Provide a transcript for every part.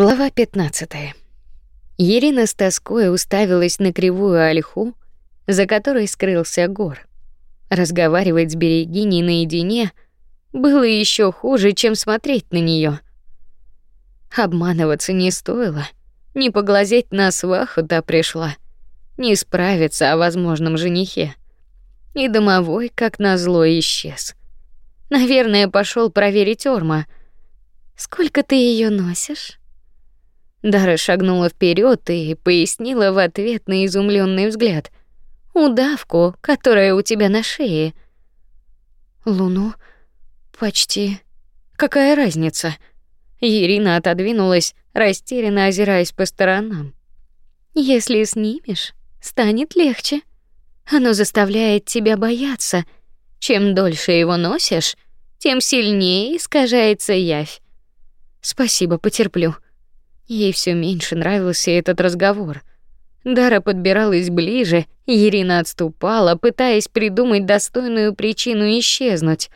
Глава 15. Ирина с тоской уставилась на кривую ольху, за которой скрылся гор. Разговаривать с Берегиней наедине было еще хуже, чем смотреть на нее. Обманываться не стоило, не поглазеть на сваху та пришла, не справиться о возможном женихе. И домовой, как назло, исчез. Наверное, пошел проверить Орма. Сколько ты ее носишь? Дара шагнула вперед и пояснила в ответ на изумленный взгляд. Удавку, которая у тебя на шее. Луну почти. Какая разница? Ирина отодвинулась, растерянно озираясь по сторонам. Если снимешь, станет легче. Оно заставляет тебя бояться. Чем дольше его носишь, тем сильнее искажается явь. Спасибо, потерплю. Ей все меньше нравился этот разговор. Дара подбиралась ближе, Ирина отступала, пытаясь придумать достойную причину исчезнуть.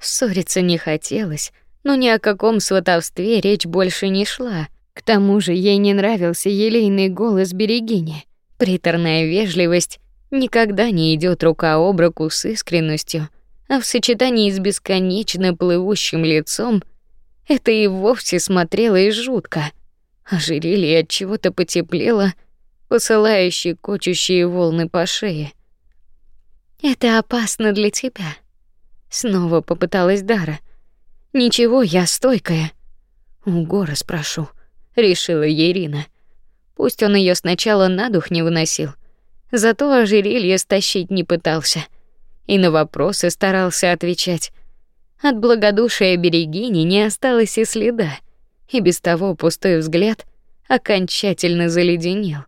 Ссориться не хотелось, но ни о каком сватовстве речь больше не шла. К тому же ей не нравился елейный голос Берегини. Приторная вежливость никогда не идет рука об руку с искренностью, а в сочетании с бесконечно плывущим лицом это и вовсе смотрелось жутко. Ожерелье от чего-то потеплело, посылающие кочущие волны по шее. Это опасно для тебя. Снова попыталась Дара. Ничего, я стойкая. У Гора спрошу, решила Ирина. Пусть он ее сначала на дух не выносил, зато ожерелье стащить не пытался и на вопросы старался отвечать. От благодушия берегини не осталось и следа и без того пустой взгляд окончательно заледенел.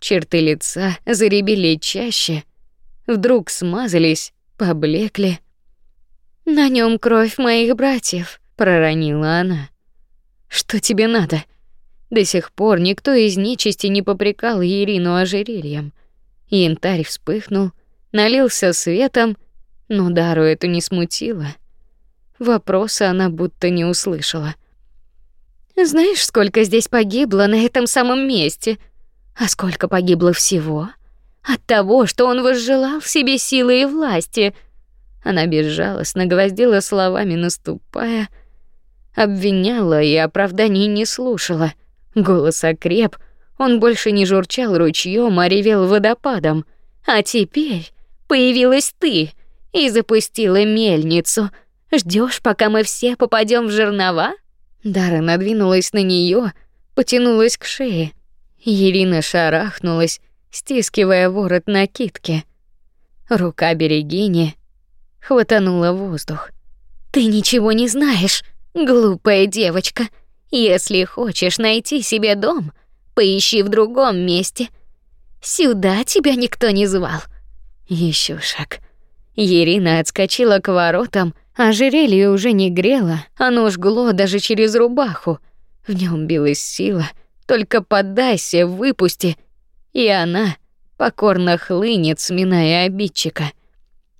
Черты лица заребили чаще, вдруг смазались, поблекли. На нем кровь моих братьев, проронила она. Что тебе надо? До сих пор никто из нечисти не попрекал Ирину ожерельем. Янтарь вспыхнул, налился светом, но Дару это не смутило. Вопроса она будто не услышала. Знаешь, сколько здесь погибло на этом самом месте? А сколько погибло всего? От того, что он возжелал себе силы и власти. Она безжалостно гвоздила словами, наступая, обвиняла и оправданий не слушала. Голос окреп, он больше не журчал ручьем, а ревел водопадом. А теперь появилась ты и запустила мельницу. Ждешь, пока мы все попадем в жернова? Дара надвинулась на нее, потянулась к шее. Ирина шарахнулась, стискивая ворот накидки. Рука берегини хватанула воздух. Ты ничего не знаешь, глупая девочка. Если хочешь найти себе дом, поищи в другом месте. Сюда тебя никто не звал. Еще шаг. Ирина отскочила к воротам, Ожерелье уже не грело, оно жгло даже через рубаху. В нем билась сила. Только поддайся, выпусти, и она покорно хлынет, сминая обидчика.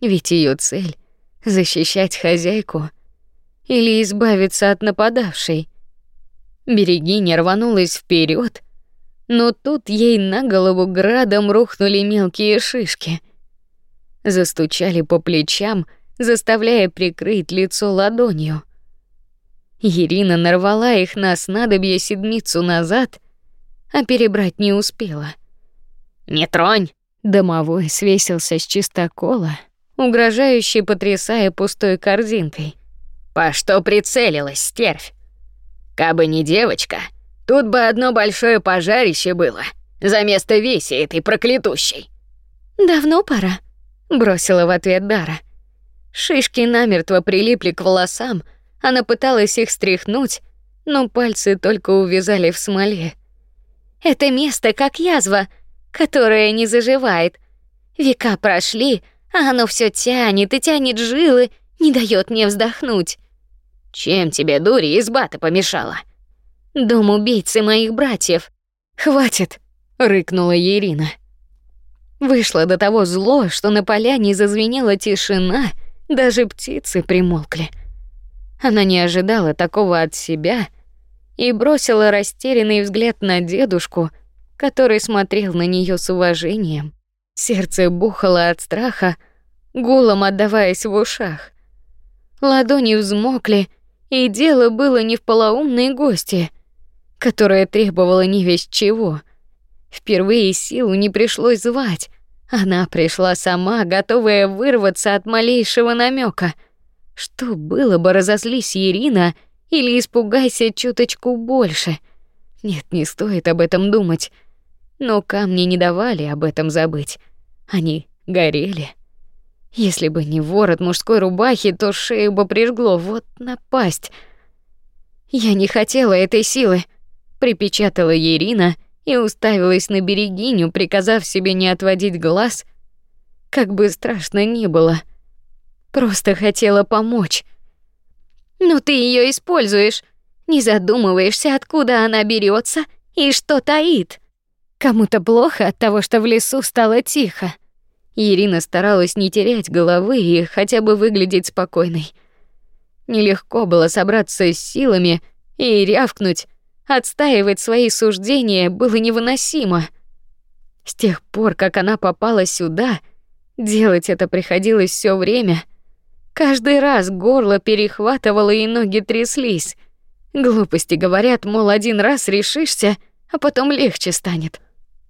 Ведь ее цель — защищать хозяйку или избавиться от нападавшей. Берегиня рванулась вперед, но тут ей на голову градом рухнули мелкие шишки. Застучали по плечам — заставляя прикрыть лицо ладонью. Ирина нарвала их на снадобье седмицу назад, а перебрать не успела. «Не тронь!» Домовой свесился с чистокола, угрожающе потрясая пустой корзинкой. «По что прицелилась, стервь? Кабы не девочка, тут бы одно большое пожарище было за место веси этой проклятущей». «Давно пора», — бросила в ответ Дара. Шишки намертво прилипли к волосам, она пыталась их стряхнуть, но пальцы только увязали в смоле. Это место как язва, которая не заживает. Века прошли, а оно все тянет и тянет жилы, не дает мне вздохнуть. Чем тебе, дури, изба-то помешала? Дом убийцы моих братьев. Хватит, рыкнула Ирина. Вышло до того зло, что на поляне зазвенела тишина, даже птицы примолкли. Она не ожидала такого от себя и бросила растерянный взгляд на дедушку, который смотрел на нее с уважением. Сердце бухало от страха, гулом отдаваясь в ушах. Ладони взмокли, и дело было не в полоумной гости, которая требовала не весть чего. Впервые силу не пришлось звать. Она пришла сама, готовая вырваться от малейшего намека. Что было бы, разозлись Ирина или испугайся чуточку больше. Нет, не стоит об этом думать. Но камни не давали об этом забыть. Они горели. Если бы не ворот мужской рубахи, то шею бы прижгло, вот напасть. Я не хотела этой силы, припечатала Ирина и уставилась на берегиню, приказав себе не отводить глаз, как бы страшно ни было. Просто хотела помочь. Но ты ее используешь, не задумываешься, откуда она берется и что таит. Кому-то плохо от того, что в лесу стало тихо. Ирина старалась не терять головы и хотя бы выглядеть спокойной. Нелегко было собраться с силами и рявкнуть, отстаивать свои суждения было невыносимо. С тех пор, как она попала сюда, делать это приходилось все время. Каждый раз горло перехватывало и ноги тряслись. Глупости говорят, мол, один раз решишься, а потом легче станет.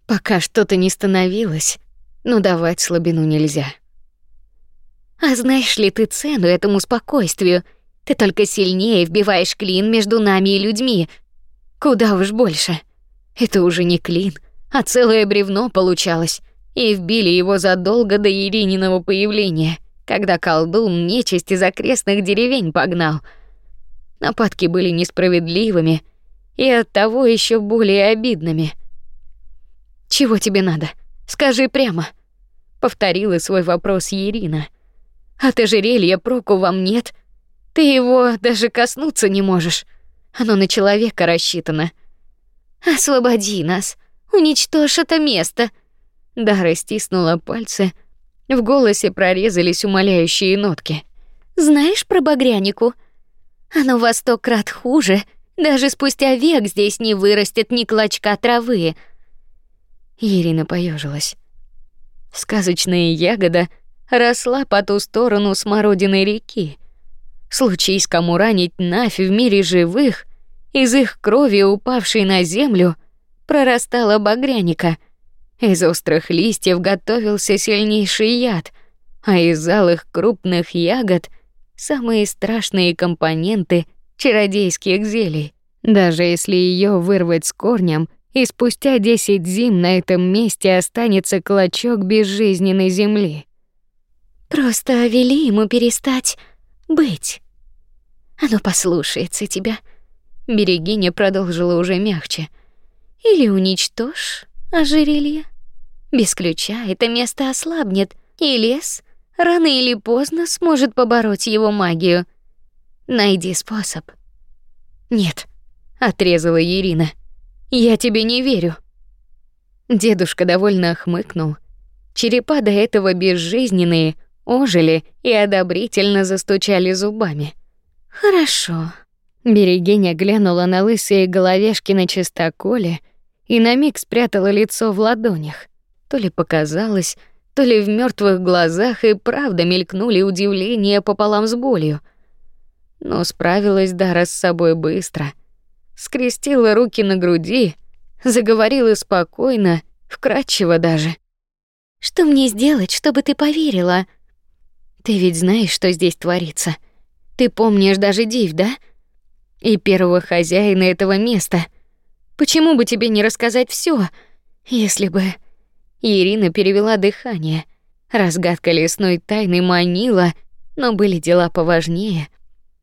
Пока что-то не становилось, но давать слабину нельзя. А знаешь ли ты цену этому спокойствию? Ты только сильнее вбиваешь клин между нами и людьми. Куда уж больше. Это уже не клин, а целое бревно получалось. И вбили его задолго до Ирининого появления, когда колдун нечисть из окрестных деревень погнал. Нападки были несправедливыми и оттого еще более обидными. Чего тебе надо? Скажи прямо. Повторила свой вопрос Ирина. От ожерелья проку вам нет. Ты его даже коснуться не можешь. Оно на человека рассчитано. Освободи нас. Уничтожь это место. Дара стиснула пальцы. В голосе прорезались умоляющие нотки. Знаешь про багрянику? Оно во сто крат хуже. Даже спустя век здесь не вырастет ни клочка травы. Ирина поежилась. Сказочная ягода росла по ту сторону смородиной реки. Случись кому ранить Нафь в мире живых, из их крови, упавшей на землю, прорастала багряника. Из острых листьев готовился сильнейший яд, а из алых крупных ягод самые страшные компоненты чародейских зелий. Даже если ее вырвать с корнем — и спустя десять зим на этом месте останется клочок безжизненной земли. Просто вели ему перестать быть. Оно послушается тебя. Берегиня продолжила уже мягче. Или уничтожь ожерелье. Без ключа это место ослабнет, и лес рано или поздно сможет побороть его магию. Найди способ. Нет, отрезала Ирина. Я тебе не верю. Дедушка довольно хмыкнул. Черепа до этого безжизненные ожили и одобрительно застучали зубами. Хорошо. Берегиня глянула на лысые головешки на чистоколе и на миг спрятала лицо в ладонях. То ли показалось, то ли в мертвых глазах и правда мелькнули удивление пополам с болью. Но справилась Дара с собой быстро — скрестила руки на груди, заговорила спокойно, вкратчиво даже. Что мне сделать, чтобы ты поверила? Ты ведь знаешь, что здесь творится. Ты помнишь даже Див, да? И первого хозяина этого места. Почему бы тебе не рассказать все, если бы Ирина перевела дыхание. Разгадка лесной тайны манила, но были дела поважнее.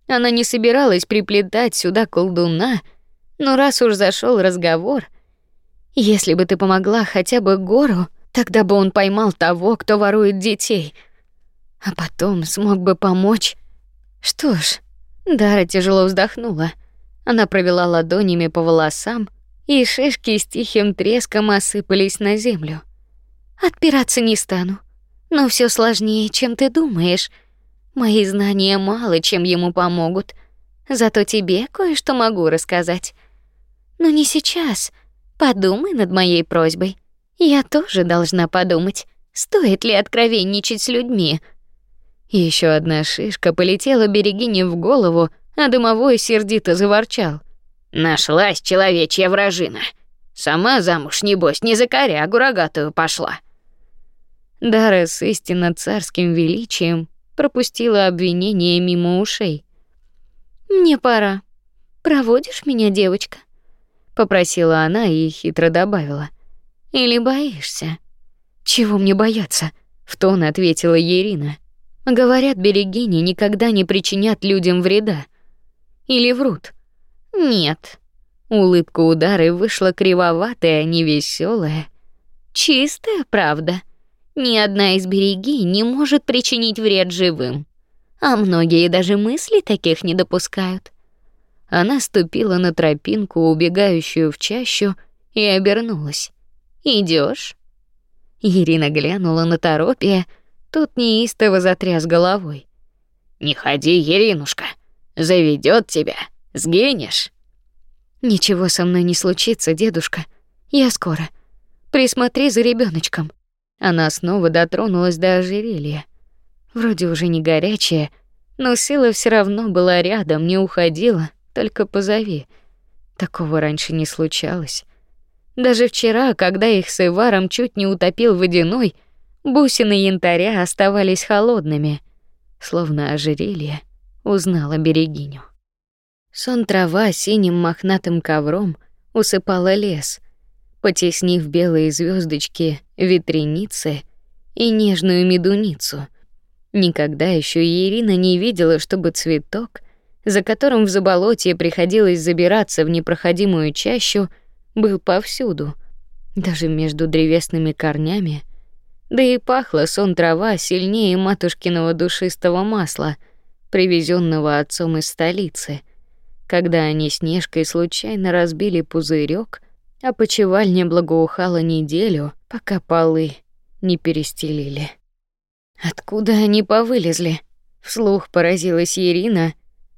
Она не собиралась приплетать сюда колдуна, но раз уж зашел разговор, если бы ты помогла хотя бы Гору, тогда бы он поймал того, кто ворует детей, а потом смог бы помочь. Что ж, Дара тяжело вздохнула. Она провела ладонями по волосам, и шишки с тихим треском осыпались на землю. Отпираться не стану, но все сложнее, чем ты думаешь. Мои знания мало чем ему помогут, зато тебе кое-что могу рассказать. Но не сейчас. Подумай над моей просьбой. Я тоже должна подумать, стоит ли откровенничать с людьми. Еще одна шишка полетела Берегине в голову, а домовой сердито заворчал. Нашлась человечья вражина. Сама замуж небось не за корягу рогатую пошла. Дара с истинно царским величием пропустила обвинение мимо ушей. Мне пора. Проводишь меня, девочка? попросила она и хитро добавила. Или боишься? Чего мне бояться? в тон ответила Ирина. Говорят, берегини никогда не причинят людям вреда. Или врут? Нет. Улыбка удары вышла кривоватая, невеселая, чистая правда. Ни одна из береги не может причинить вред живым, а многие даже мысли таких не допускают. Она ступила на тропинку, убегающую в чащу, и обернулась. Идешь? Ирина глянула на Торопия, тот неистово затряс головой. Не ходи, Иринушка, заведет тебя, сгинешь. Ничего со мной не случится, дедушка. Я скоро. Присмотри за ребеночком. Она снова дотронулась до ожерелья. Вроде уже не горячее, но сила все равно была рядом, не уходила, только позови. Такого раньше не случалось. Даже вчера, когда их с Иваром чуть не утопил водяной, бусины янтаря оставались холодными, словно ожерелье узнала берегиню. Сон трава синим мохнатым ковром усыпала лес, потеснив белые звездочки, ветреницы и нежную медуницу. Никогда еще Ирина не видела, чтобы цветок, за которым в заболотье приходилось забираться в непроходимую чащу, был повсюду, даже между древесными корнями. Да и пахла сон трава сильнее матушкиного душистого масла, привезенного отцом из столицы — когда они с Нежкой случайно разбили пузырек, а почевальня благоухала неделю, пока полы не перестелили. Откуда они повылезли? Вслух поразилась Ирина,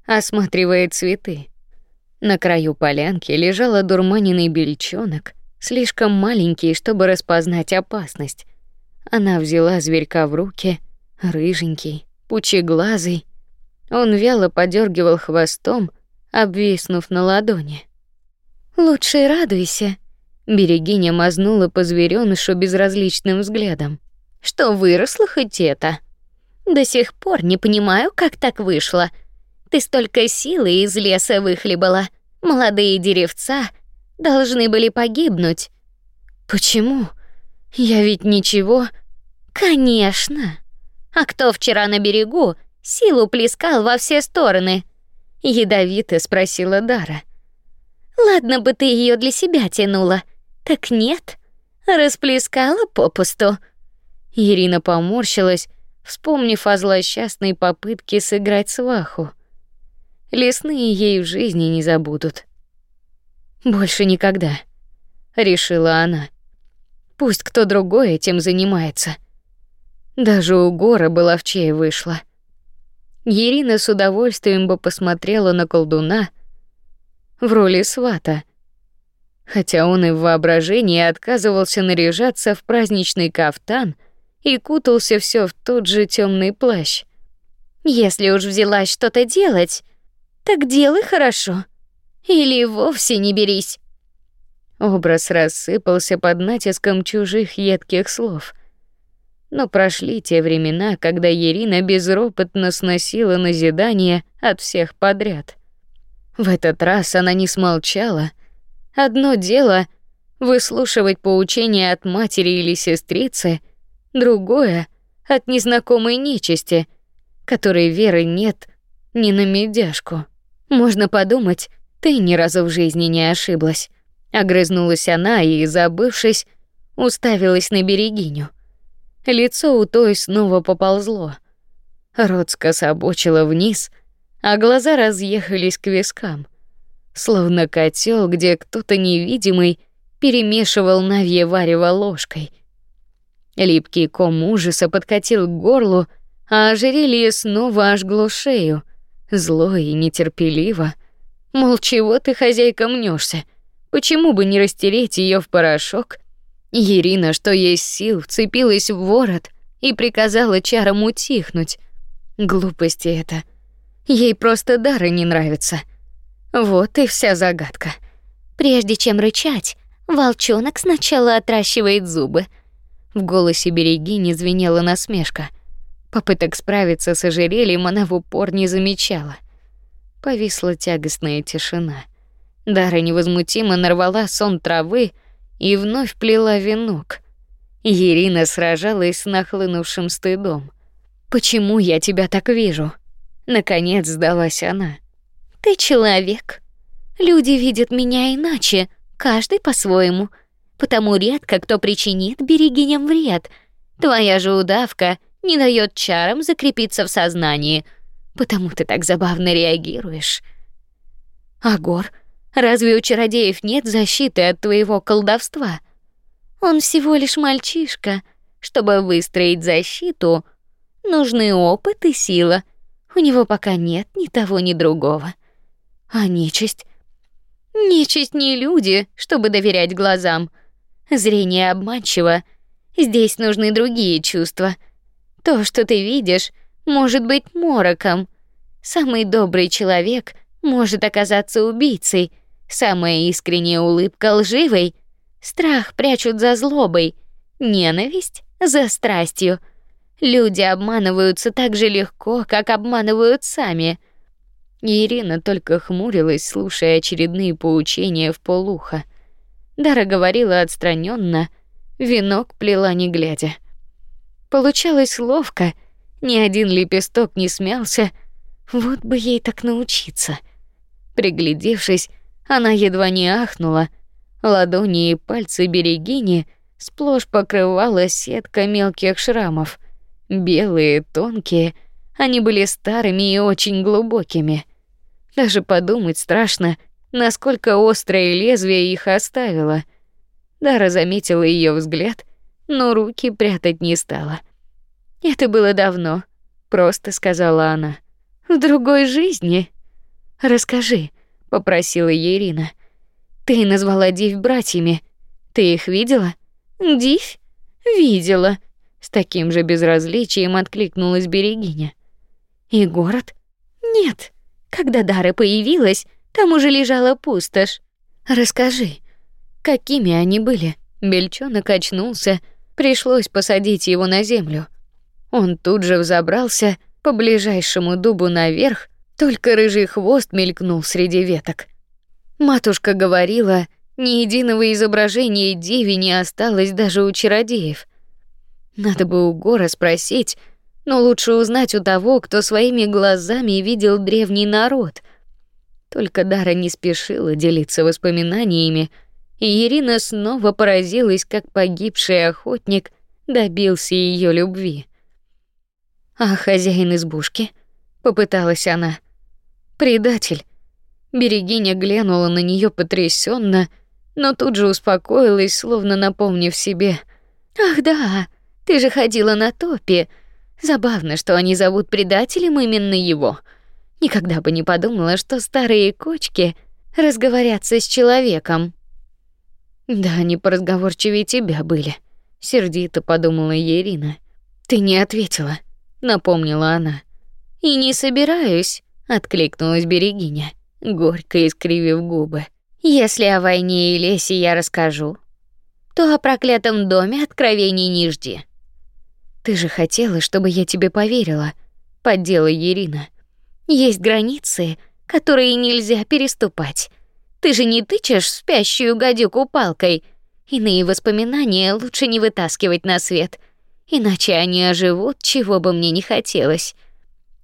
осматривая цветы. На краю полянки лежал одурманенный бельчонок, слишком маленький, чтобы распознать опасность. Она взяла зверька в руки, рыженький, пучеглазый. Он вяло подергивал хвостом, обвиснув на ладони. Лучше радуйся, Берегиня мазнула по зверёнышу безразличным взглядом. Что выросло хоть это? До сих пор не понимаю, как так вышло. Ты столько силы из леса выхлебала. Молодые деревца должны были погибнуть. Почему? Я ведь ничего. Конечно. А кто вчера на берегу силу плескал во все стороны? ядовито спросила Дара. Ладно бы ты ее для себя тянула, так нет, расплескала попусту. Ирина поморщилась, вспомнив о злосчастной попытке сыграть сваху. Лесные ей в жизни не забудут. Больше никогда, решила она. Пусть кто другой этим занимается. Даже у Гора была в чей вышла. Ирина с удовольствием бы посмотрела на колдуна в роли свата, хотя он и в воображении отказывался наряжаться в праздничный кафтан и кутался все в тот же темный плащ. Если уж взялась что-то делать, так делай хорошо. Или вовсе не берись. Образ рассыпался под натиском чужих едких слов. Но прошли те времена, когда Ирина безропотно сносила назидание от всех подряд. В этот раз она не смолчала. Одно дело выслушивать поучения от матери или сестрицы, другое от незнакомой нечисти, которой веры нет ни на медяшку. Можно подумать, ты ни разу в жизни не ошиблась. Огрызнулась она и, забывшись, уставилась на берегиню. Лицо у той снова поползло. Рот скособочило вниз, а глаза разъехались к вискам, словно котел, где кто-то невидимый перемешивал навье варево ложкой. Липкий ком ужаса подкатил к горлу, а ожерелье снова ожгло шею, зло и нетерпеливо. Мол, чего ты, хозяйка, мнешься? Почему бы не растереть ее в порошок? Ирина, что есть сил, вцепилась в ворот и приказала чарам утихнуть. Глупости это. Ей просто дары не нравятся. Вот и вся загадка. Прежде чем рычать, волчонок сначала отращивает зубы. В голосе Берегини звенела насмешка. Попыток справиться с ожерельем она в упор не замечала. Повисла тягостная тишина. Дара невозмутимо нарвала сон травы и вновь плела венок. Ирина сражалась с нахлынувшим стыдом. Почему я тебя так вижу? Наконец сдалась она. Ты человек. Люди видят меня иначе, каждый по-своему. Потому редко кто причинит берегиням вред. Твоя же удавка не дает чарам закрепиться в сознании. Потому ты так забавно реагируешь. Агор, разве у чародеев нет защиты от твоего колдовства? Он всего лишь мальчишка. Чтобы выстроить защиту, Нужны опыт и сила. У него пока нет ни того, ни другого. А нечисть? Нечисть не люди, чтобы доверять глазам. Зрение обманчиво. Здесь нужны другие чувства. То, что ты видишь, может быть мороком. Самый добрый человек может оказаться убийцей. Самая искренняя улыбка лживой. Страх прячут за злобой. Ненависть за страстью — Люди обманываются так же легко, как обманывают сами. Ирина только хмурилась, слушая очередные поучения в полухо. Дара говорила отстраненно, венок плела не глядя. Получалось ловко, ни один лепесток не смялся. Вот бы ей так научиться. Приглядевшись, она едва не ахнула. Ладони и пальцы берегини сплошь покрывала сетка мелких шрамов. Белые, тонкие, они были старыми и очень глубокими. Даже подумать страшно, насколько острое лезвие их оставило. Дара заметила ее взгляд, но руки прятать не стала. Это было давно, просто сказала она. В другой жизни. Расскажи, попросила Ирина. Ты назвала Див братьями. Ты их видела? Див? Видела. С таким же безразличием откликнулась Берегиня. И город? Нет. Когда Дара появилась, там уже лежала пустошь. Расскажи, какими они были? Бельчонок очнулся, пришлось посадить его на землю. Он тут же взобрался по ближайшему дубу наверх, только рыжий хвост мелькнул среди веток. Матушка говорила, ни единого изображения деви не осталось даже у чародеев. Надо бы у Гора спросить, но лучше узнать у того, кто своими глазами видел древний народ. Только Дара не спешила делиться воспоминаниями, и Ирина снова поразилась, как погибший охотник добился ее любви. А хозяин избушки, попыталась она. Предатель. Берегиня глянула на нее потрясенно, но тут же успокоилась, словно напомнив себе: "Ах, да, ты же ходила на топе. Забавно, что они зовут предателем именно его. Никогда бы не подумала, что старые кочки разговорятся с человеком. Да, они поразговорчивее тебя были, сердито подумала Ирина. Ты не ответила, напомнила она. И не собираюсь, откликнулась Берегиня, горько искривив губы. Если о войне и лесе я расскажу, то о проклятом доме откровений не жди. Ты же хотела, чтобы я тебе поверила, поддела Ирина. Есть границы, которые нельзя переступать. Ты же не тычешь спящую гадюку палкой. Иные воспоминания лучше не вытаскивать на свет, иначе они оживут, чего бы мне не хотелось.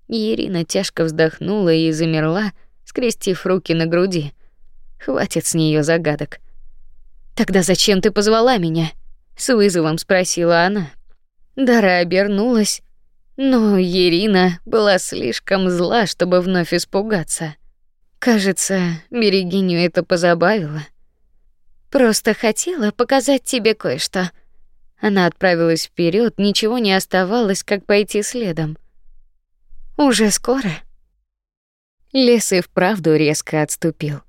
Ирина тяжко вздохнула и замерла, скрестив руки на груди. Хватит с нее загадок. Тогда зачем ты позвала меня? с вызовом спросила она. Дара обернулась, но Ирина была слишком зла, чтобы вновь испугаться. Кажется, Берегиню это позабавило. Просто хотела показать тебе кое-что. Она отправилась вперед, ничего не оставалось, как пойти следом. Уже скоро. Лес и вправду резко отступил.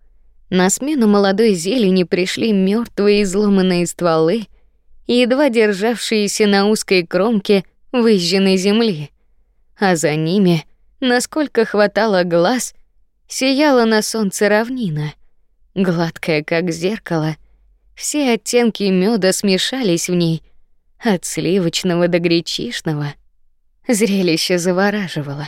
На смену молодой зелени пришли мертвые изломанные стволы, едва державшиеся на узкой кромке выжженной земли, а за ними, насколько хватало глаз, сияла на солнце равнина, гладкая как зеркало. Все оттенки меда смешались в ней, от сливочного до гречишного. Зрелище завораживало.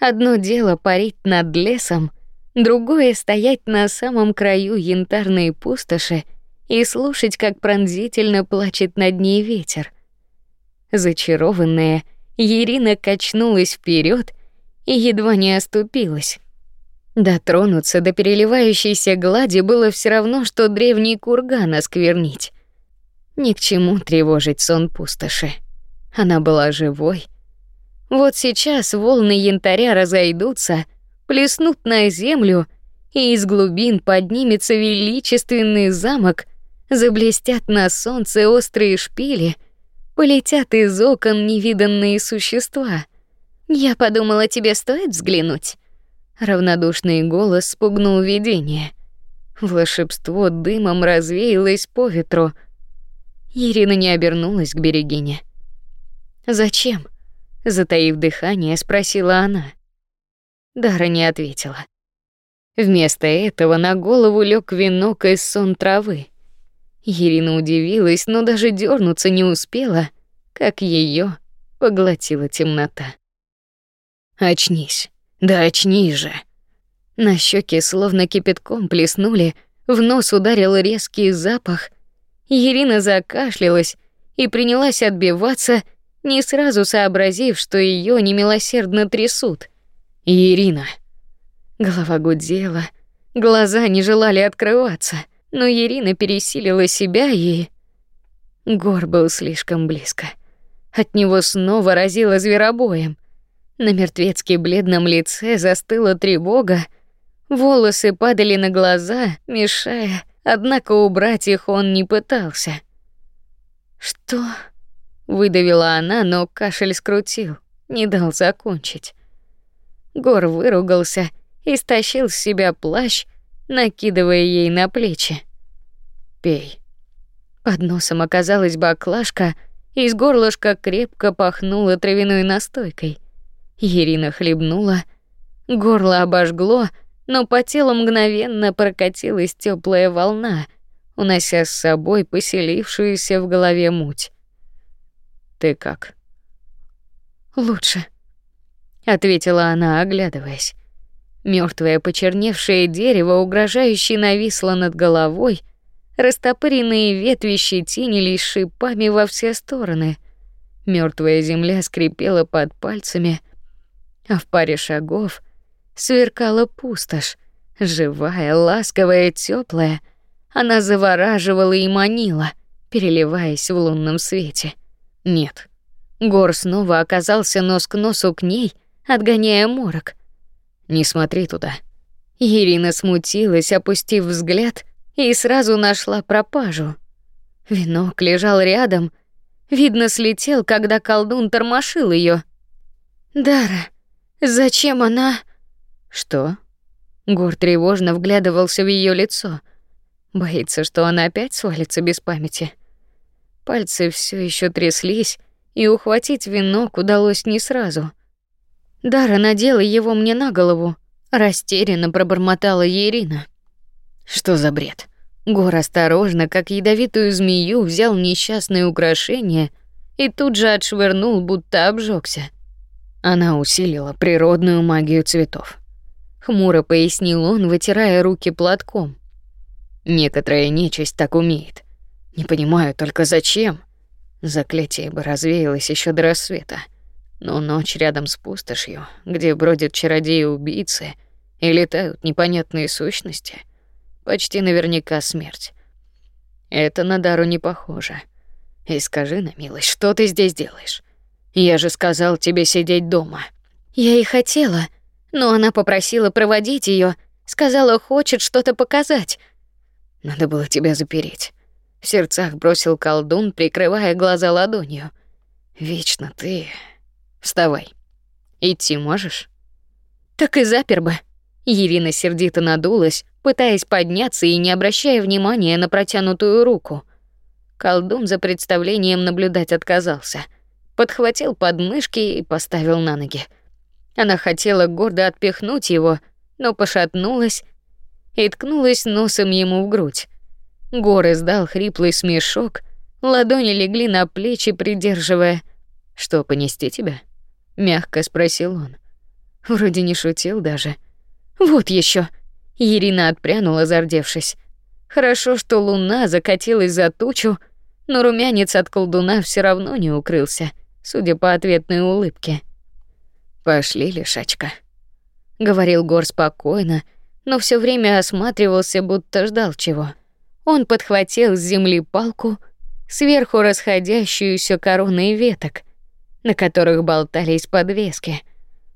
Одно дело парить над лесом, другое стоять на самом краю янтарной пустоши и слушать, как пронзительно плачет над ней ветер. Зачарованная, Ирина качнулась вперед и едва не оступилась. Дотронуться до переливающейся глади было все равно, что древний курган осквернить. Ни к чему тревожить сон пустоши. Она была живой. Вот сейчас волны янтаря разойдутся, плеснут на землю, и из глубин поднимется величественный замок, заблестят на солнце острые шпили, полетят из окон невиданные существа. Я подумала, тебе стоит взглянуть. Равнодушный голос спугнул видение. Волшебство дымом развеялось по ветру. Ирина не обернулась к берегине. Зачем? Затаив дыхание, спросила она. Дара не ответила. Вместо этого на голову лег венок из сон травы. Ирина удивилась, но даже дернуться не успела, как ее поглотила темнота. Очнись. Да очнись же. На щеки словно кипятком плеснули, в нос ударил резкий запах. Ирина закашлялась и принялась отбиваться, не сразу сообразив, что ее немилосердно трясут. Ирина. Голова гудела, глаза не желали открываться, но Ирина пересилила себя и Гор был слишком близко. От него снова разило зверобоем. На мертвецки бледном лице застыла тревога, волосы падали на глаза, мешая, однако убрать их он не пытался. Что? Выдавила она, но кашель скрутил, не дал закончить. Гор выругался и стащил с себя плащ, накидывая ей на плечи. Пей. Под носом оказалась баклажка, и из горлышка крепко пахнуло травяной настойкой. Ирина хлебнула, горло обожгло, но по телу мгновенно прокатилась теплая волна, унося с собой поселившуюся в голове муть. Ты как? Лучше, ответила она, оглядываясь. Мертвое почерневшее дерево угрожающе нависло над головой, растопыренные ветви щетинились шипами во все стороны. Мертвая земля скрипела под пальцами, а в паре шагов сверкала пустошь, живая, ласковая, теплая. Она завораживала и манила, переливаясь в лунном свете. Нет. Гор снова оказался нос к носу к ней, отгоняя морок. Не смотри туда. Ирина смутилась, опустив взгляд, и сразу нашла пропажу. Венок лежал рядом, видно, слетел, когда колдун тормошил ее. Дара, зачем она? Что? Гор тревожно вглядывался в ее лицо. Боится, что она опять свалится без памяти. Пальцы все еще тряслись, и ухватить венок удалось не сразу. Дара надела его мне на голову, растерянно пробормотала Ирина. Что за бред? Гор осторожно, как ядовитую змею, взял несчастное украшение и тут же отшвырнул, будто обжегся. Она усилила природную магию цветов. Хмуро пояснил он, вытирая руки платком. Некоторая нечисть так умеет. Не понимаю только зачем. Заклятие бы развеялось еще до рассвета. Но ночь рядом с пустошью, где бродят чародеи-убийцы и летают непонятные сущности, почти наверняка смерть. Это на Дару не похоже. И скажи на милость, что ты здесь делаешь? Я же сказал тебе сидеть дома. Я и хотела, но она попросила проводить ее, сказала, хочет что-то показать. Надо было тебя запереть. В сердцах бросил колдун, прикрывая глаза ладонью. Вечно ты Вставай. Идти можешь? Так и запер бы. Ирина сердито надулась, пытаясь подняться и не обращая внимания на протянутую руку. Колдун за представлением наблюдать отказался. Подхватил подмышки и поставил на ноги. Она хотела гордо отпихнуть его, но пошатнулась и ткнулась носом ему в грудь. Гор издал хриплый смешок, ладони легли на плечи, придерживая. «Что, понести тебя?» — мягко спросил он. Вроде не шутил даже. «Вот еще. Ирина отпрянула, зардевшись. Хорошо, что луна закатилась за тучу, но румянец от колдуна все равно не укрылся, судя по ответной улыбке. «Пошли, лишачка», — говорил Гор спокойно, но все время осматривался, будто ждал чего. Он подхватил с земли палку, сверху расходящуюся короной веток, на которых болтались подвески.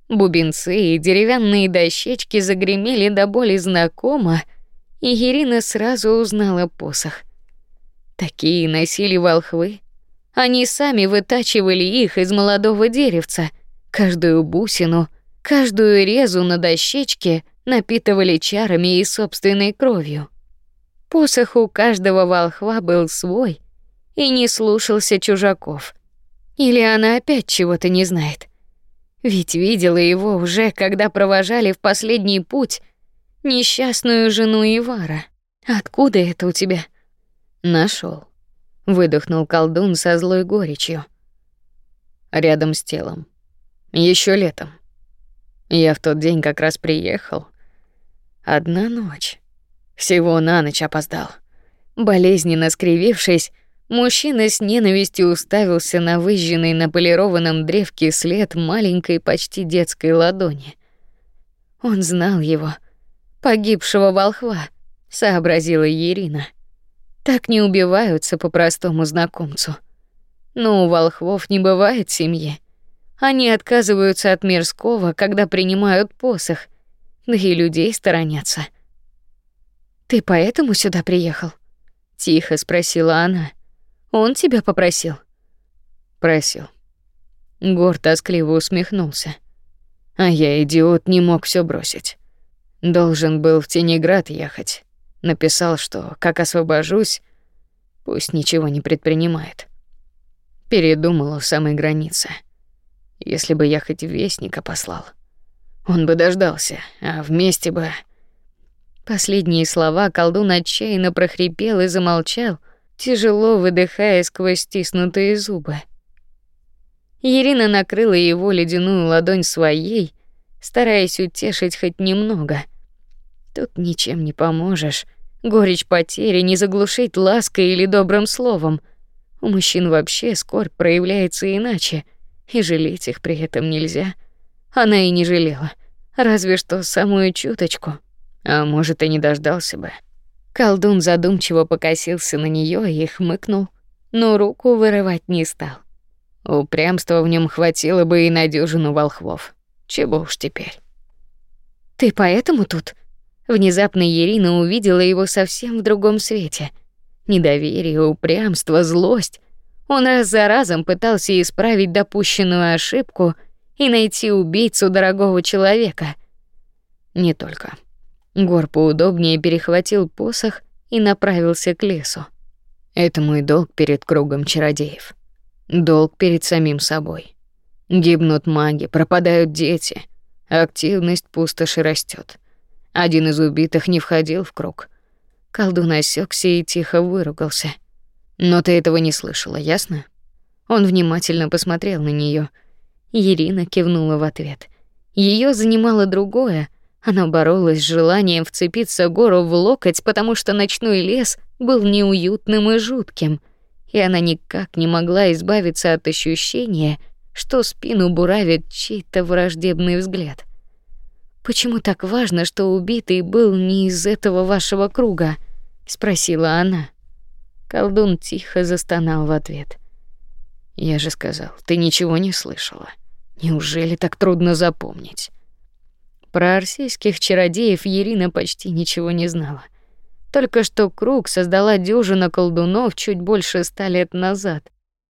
Бубенцы и деревянные дощечки загремели до боли знакомо, и Ирина сразу узнала посох. Такие носили волхвы. Они сами вытачивали их из молодого деревца, каждую бусину, каждую резу на дощечке напитывали чарами и собственной кровью. Посох у каждого волхва был свой и не слушался чужаков. Или она опять чего-то не знает. Ведь видела его уже, когда провожали в последний путь несчастную жену Ивара. Откуда это у тебя? Нашел. Выдохнул колдун со злой горечью. Рядом с телом. Еще летом. Я в тот день как раз приехал. Одна ночь. Всего на ночь опоздал. Болезненно скривившись, Мужчина с ненавистью уставился на выжженный на полированном древке след маленькой, почти детской ладони. Он знал его, погибшего волхва, сообразила Ирина. Так не убиваются по простому знакомцу. Но у волхвов не бывает семьи. Они отказываются от мирского, когда принимают посох, да и людей сторонятся. Ты поэтому сюда приехал? тихо спросила она. Он тебя попросил? Просил. Гор тоскливо усмехнулся. А я, идиот, не мог все бросить. Должен был в Тенеград ехать. Написал, что как освобожусь, пусть ничего не предпринимает. Передумал у самой границы. Если бы я хоть вестника послал, он бы дождался, а вместе бы Последние слова колдун отчаянно прохрипел и замолчал, тяжело выдыхая сквозь стиснутые зубы. Ирина накрыла его ледяную ладонь своей, стараясь утешить хоть немного. Тут ничем не поможешь. Горечь потери не заглушить лаской или добрым словом. У мужчин вообще скорбь проявляется иначе, и жалеть их при этом нельзя. Она и не жалела, разве что самую чуточку. А может, и не дождался бы. Колдун задумчиво покосился на нее и хмыкнул, но руку вырывать не стал. Упрямства в нем хватило бы и на дюжину волхвов. Чего уж теперь. Ты поэтому тут? Внезапно Ирина увидела его совсем в другом свете. Недоверие, упрямство, злость. Он раз за разом пытался исправить допущенную ошибку и найти убийцу дорогого человека. Не только. Гор поудобнее перехватил посох и направился к лесу. Это мой долг перед кругом чародеев. Долг перед самим собой. Гибнут маги, пропадают дети. Активность пустоши растет. Один из убитых не входил в круг. Колдун осекся и тихо выругался. Но ты этого не слышала, ясно? Он внимательно посмотрел на нее. Ирина кивнула в ответ. Ее занимало другое, она боролась с желанием вцепиться гору в локоть, потому что ночной лес был неуютным и жутким, и она никак не могла избавиться от ощущения, что спину буравит чей-то враждебный взгляд. Почему так важно, что убитый был не из этого вашего круга? спросила она. Колдун тихо застонал в ответ. Я же сказал, ты ничего не слышала. Неужели так трудно запомнить? Про арсийских чародеев Ирина почти ничего не знала. Только что круг создала дюжина колдунов чуть больше ста лет назад.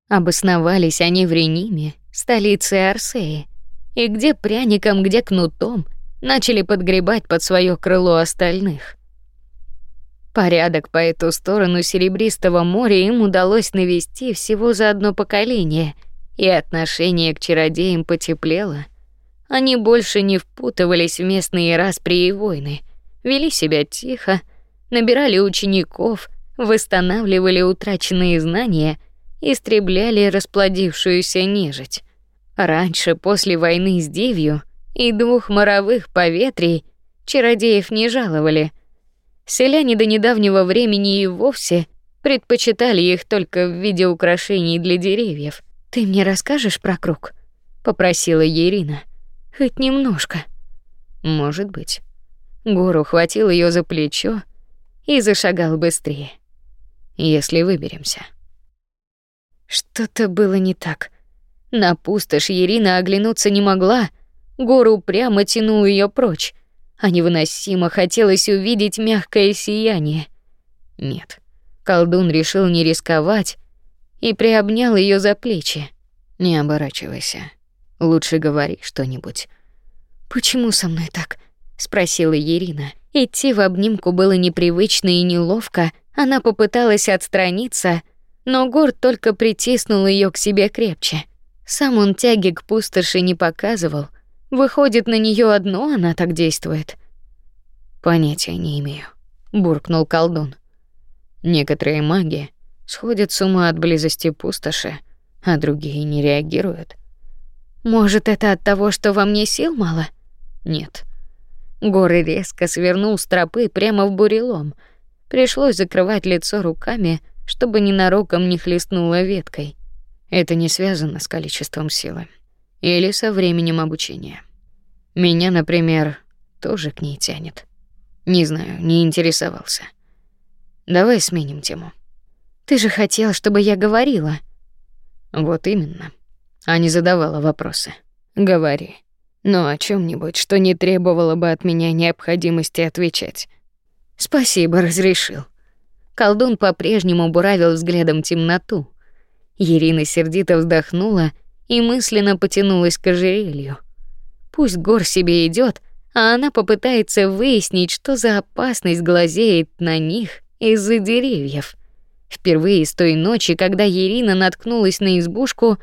Обосновались они в Рениме, столице Арсеи, и где пряником, где кнутом начали подгребать под свое крыло остальных. Порядок по эту сторону серебристого моря им удалось навести всего за одно поколение, и отношение к чародеям потеплело. Они больше не впутывались в местные распри и войны, вели себя тихо, набирали учеников, восстанавливали утраченные знания, истребляли расплодившуюся нежить. Раньше, после войны с Дивью и двух моровых поветрий, чародеев не жаловали. Селяне до недавнего времени и вовсе предпочитали их только в виде украшений для деревьев. Ты мне расскажешь про круг? попросила Ирина. Хоть немножко. Может быть. Гору хватил ее за плечо и зашагал быстрее. Если выберемся. Что-то было не так. На пустошь Ирина оглянуться не могла. Гору прямо тянул ее прочь, а невыносимо хотелось увидеть мягкое сияние. Нет. Колдун решил не рисковать и приобнял ее за плечи. Не оборачивайся. Лучше говори что-нибудь. Почему со мной так? спросила Ирина. Идти в обнимку было непривычно и неловко. Она попыталась отстраниться, но Гор только притиснул ее к себе крепче. Сам он тяги к пустоши не показывал. Выходит, на нее одно она так действует. Понятия не имею, буркнул колдун. Некоторые маги сходят с ума от близости пустоши, а другие не реагируют. Может, это от того, что во мне сил мало? Нет. Горы резко свернул с тропы прямо в бурелом. Пришлось закрывать лицо руками, чтобы ненароком не хлестнуло веткой. Это не связано с количеством силы или со временем обучения. Меня, например, тоже к ней тянет. Не знаю, не интересовался. Давай сменим тему. Ты же хотел, чтобы я говорила. Вот именно а не задавала вопросы. Говори. Но о чем нибудь что не требовало бы от меня необходимости отвечать. Спасибо, разрешил. Колдун по-прежнему буравил взглядом темноту. Ирина сердито вздохнула и мысленно потянулась к ожерелью. Пусть Гор себе идет, а она попытается выяснить, что за опасность глазеет на них из-за деревьев. Впервые с той ночи, когда Ирина наткнулась на избушку,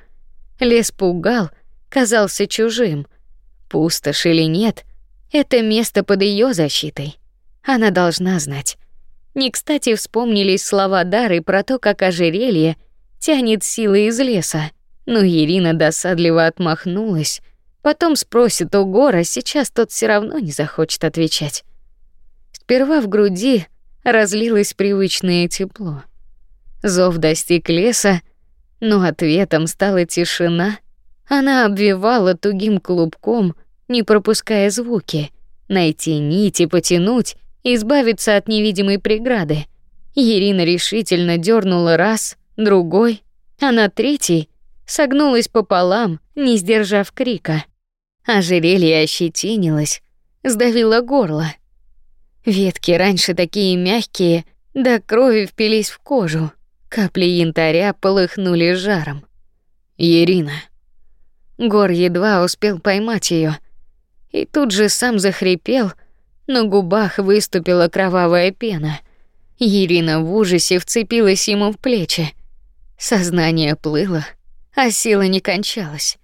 Лес пугал, казался чужим. Пустошь или нет, это место под ее защитой. Она должна знать. Не кстати вспомнились слова Дары про то, как ожерелье тянет силы из леса. Но Ирина досадливо отмахнулась. Потом спросит у Гора, сейчас тот все равно не захочет отвечать. Сперва в груди разлилось привычное тепло. Зов достиг леса, но ответом стала тишина. Она обвивала тугим клубком, не пропуская звуки. Найти нить и потянуть, избавиться от невидимой преграды. Ирина решительно дернула раз, другой, а на третий согнулась пополам, не сдержав крика. Ожерелье ощетинилось, сдавило горло. Ветки раньше такие мягкие, до крови впились в кожу. Капли янтаря полыхнули жаром. Ирина. Гор едва успел поймать ее, и тут же сам захрипел, на губах выступила кровавая пена. Ирина в ужасе вцепилась ему в плечи. Сознание плыло, а сила не кончалась.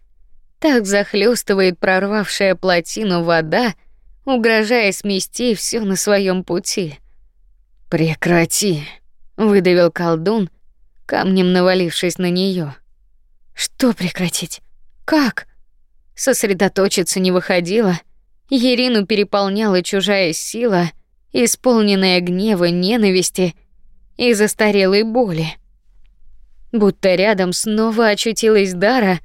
Так захлестывает прорвавшая плотину вода, угрожая смести все на своем пути. Прекрати, выдавил колдун, камнем навалившись на нее. Что прекратить? Как? Сосредоточиться не выходило. Ерину переполняла чужая сила, исполненная гнева, ненависти и застарелой боли. Будто рядом снова очутилась Дара,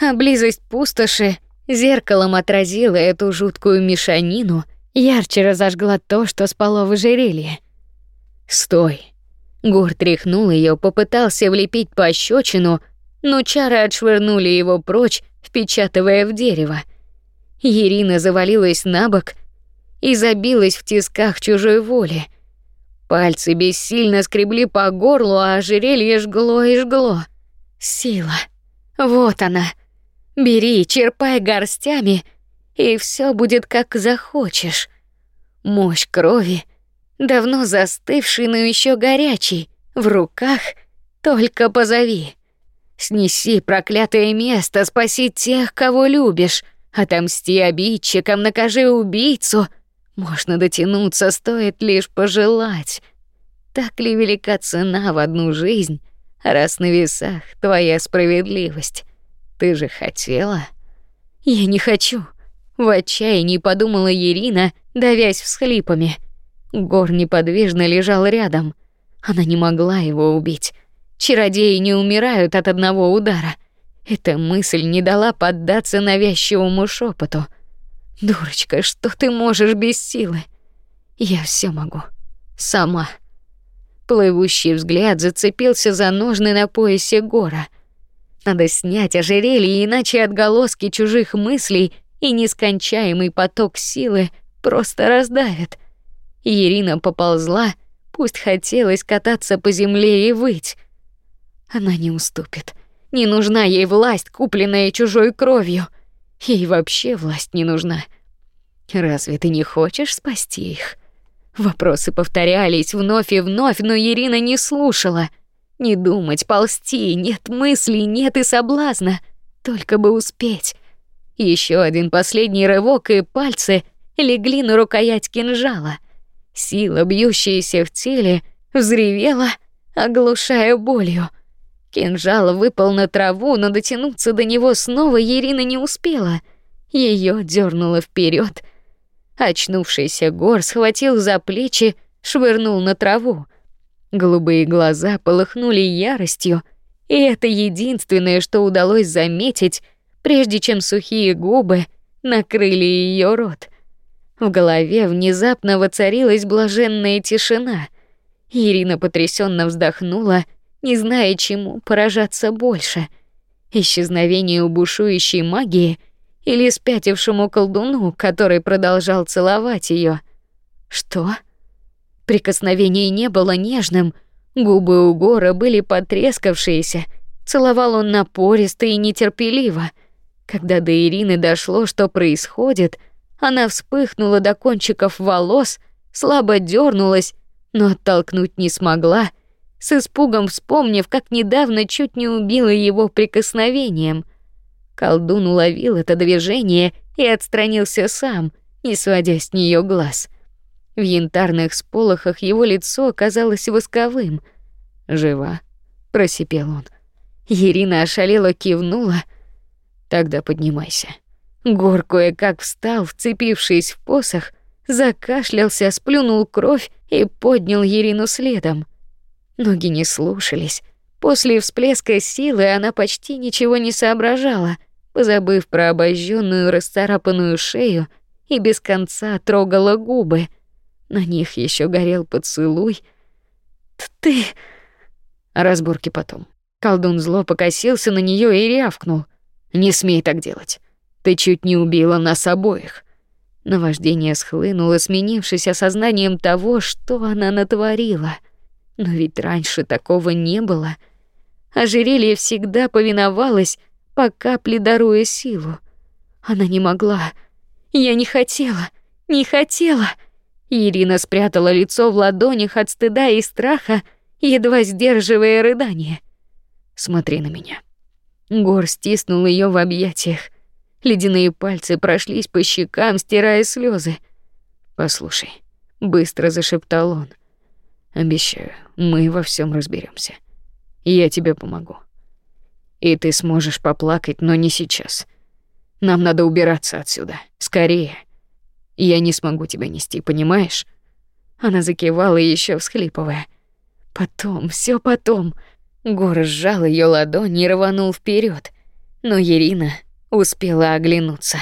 а близость пустоши зеркалом отразила эту жуткую мешанину, ярче разожгла то, что спало в ожерелье. «Стой!» Гур тряхнул ее, попытался влепить пощечину, но чары отшвырнули его прочь, впечатывая в дерево. Ирина завалилась на бок и забилась в тисках чужой воли. Пальцы бессильно скребли по горлу, а ожерелье жгло и жгло. Сила. Вот она. Бери, черпай горстями, и все будет как захочешь. Мощь крови, давно застывший, но еще горячий, в руках только позови. Снеси проклятое место, спаси тех, кого любишь, отомсти обидчикам, накажи убийцу. Можно дотянуться, стоит лишь пожелать. Так ли велика цена в одну жизнь, раз на весах твоя справедливость? Ты же хотела? Я не хочу. В отчаянии подумала Ирина, давясь всхлипами. Гор неподвижно лежал рядом. Она не могла его убить. Чародеи не умирают от одного удара. Эта мысль не дала поддаться навязчивому шепоту. Дурочка, что ты можешь без силы? Я все могу. Сама. Плывущий взгляд зацепился за ножны на поясе Гора. Надо снять ожерелье, иначе отголоски чужих мыслей и нескончаемый поток силы просто раздавят. Ирина поползла, пусть хотелось кататься по земле и выть. Она не уступит. Не нужна ей власть, купленная чужой кровью. Ей вообще власть не нужна. Разве ты не хочешь спасти их? Вопросы повторялись вновь и вновь, но Ирина не слушала. Не думать, ползти, нет мыслей, нет и соблазна, только бы успеть. Еще один последний рывок, и пальцы легли на рукоять кинжала. Сила, бьющаяся в теле, взревела, оглушая болью. Кинжал выпал на траву, но дотянуться до него снова Ирина не успела. Ее дернуло вперед. Очнувшийся Гор схватил за плечи, швырнул на траву. Голубые глаза полыхнули яростью, и это единственное, что удалось заметить, прежде чем сухие губы накрыли ее рот. В голове внезапно воцарилась блаженная тишина. Ирина потрясенно вздохнула, не зная, чему поражаться больше: исчезновению бушующей магии или спятившему колдуну, который продолжал целовать ее. Что? Прикосновение не было нежным, губы у Гора были потрескавшиеся. Целовал он напористо и нетерпеливо. Когда до Ирины дошло, что происходит, она вспыхнула до кончиков волос, слабо дернулась, но оттолкнуть не смогла, с испугом вспомнив, как недавно чуть не убила его прикосновением. Колдун уловил это движение и отстранился сам, не сводя с нее глаз. В янтарных сполохах его лицо казалось восковым. «Жива?» — просипел он. Ирина ошалела кивнула. «Тогда поднимайся». Гор кое-как встал, вцепившись в посох, закашлялся, сплюнул кровь и поднял Ирину следом. Ноги не слушались. После всплеска силы она почти ничего не соображала, позабыв про обожженную расцарапанную шею и без конца трогала губы. На них еще горел поцелуй. «Ты...» Разборки потом. Колдун зло покосился на нее и рявкнул. «Не смей так делать. Ты чуть не убила нас обоих». Наваждение схлынуло, сменившись осознанием того, что она натворила. Но ведь раньше такого не было. Ожерелье всегда повиновалось, по капле даруя силу. Она не могла. Я не хотела, не хотела. Ирина спрятала лицо в ладонях от стыда и страха, едва сдерживая рыдание. Смотри на меня. Гор стиснул ее в объятиях. Ледяные пальцы прошлись по щекам, стирая слезы. Послушай, быстро зашептал он. Обещаю, мы во всем разберемся. Я тебе помогу. И ты сможешь поплакать, но не сейчас. Нам надо убираться отсюда, скорее. Я не смогу тебя нести, понимаешь? Она закивала еще всхлипывая. Потом, все потом. Гор сжал ее ладонь и рванул вперед, но Ирина успела оглянуться.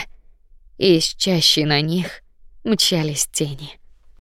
Из чащи на них мчались тени.